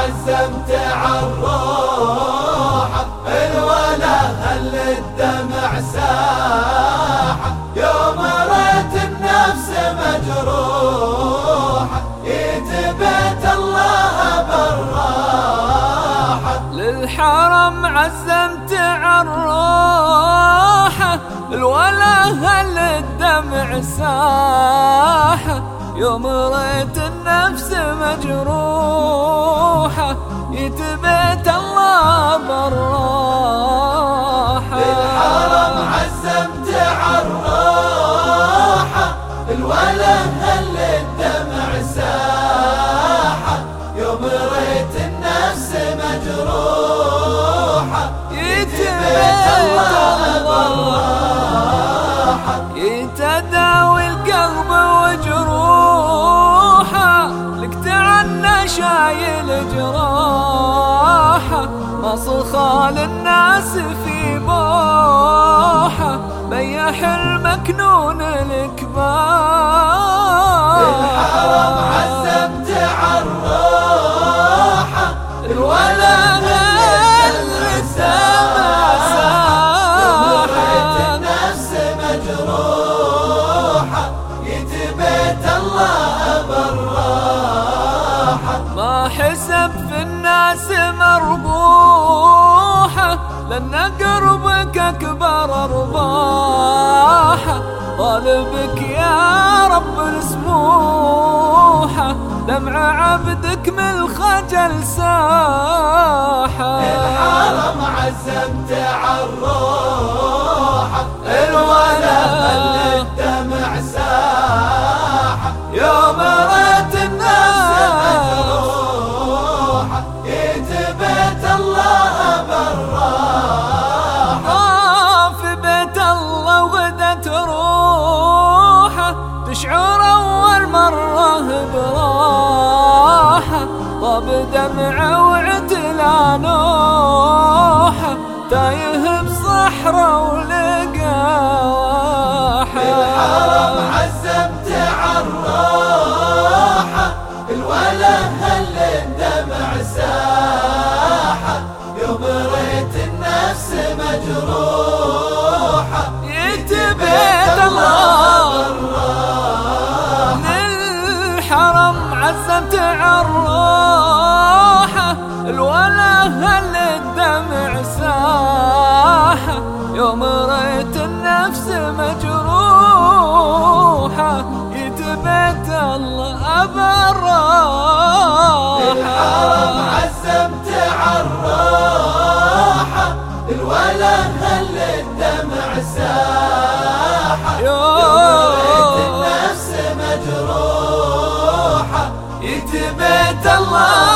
عزمت عالروحة الولا هل الدمع ساحة. يوم ريت النفس مجروحة يتبت الله بالراحة. للحرم عزمت عالروحة الولا هل الدمع ساحة. يوم ريت النفس مجروحة يتبت الله بالراحة. بالحرم عزمت عالروحة الولا هل الدمع ساحة؟ يوم ريت النفس مجروحة يتبت الله بالراحة. صخال الناس في بوحة بيح المكنون الكبار. بالحرم عزمت عالروحة الولا ما حسب في الناس مربوحة لأن قربك أكبر أرباحة طالبك يا رب السموحة دمع عبدك من الخجل ساحة تشعر أول مرة براحة طاب دمعه وعتلى نوحه تايه بصحراء الحرم ولقاحه عزمت عالروحة الولا هل الدمع ساحة يوم ريت النفس مجروحة السلام هل الدمع ساحة يوم النفس مجروحة. يتبت الله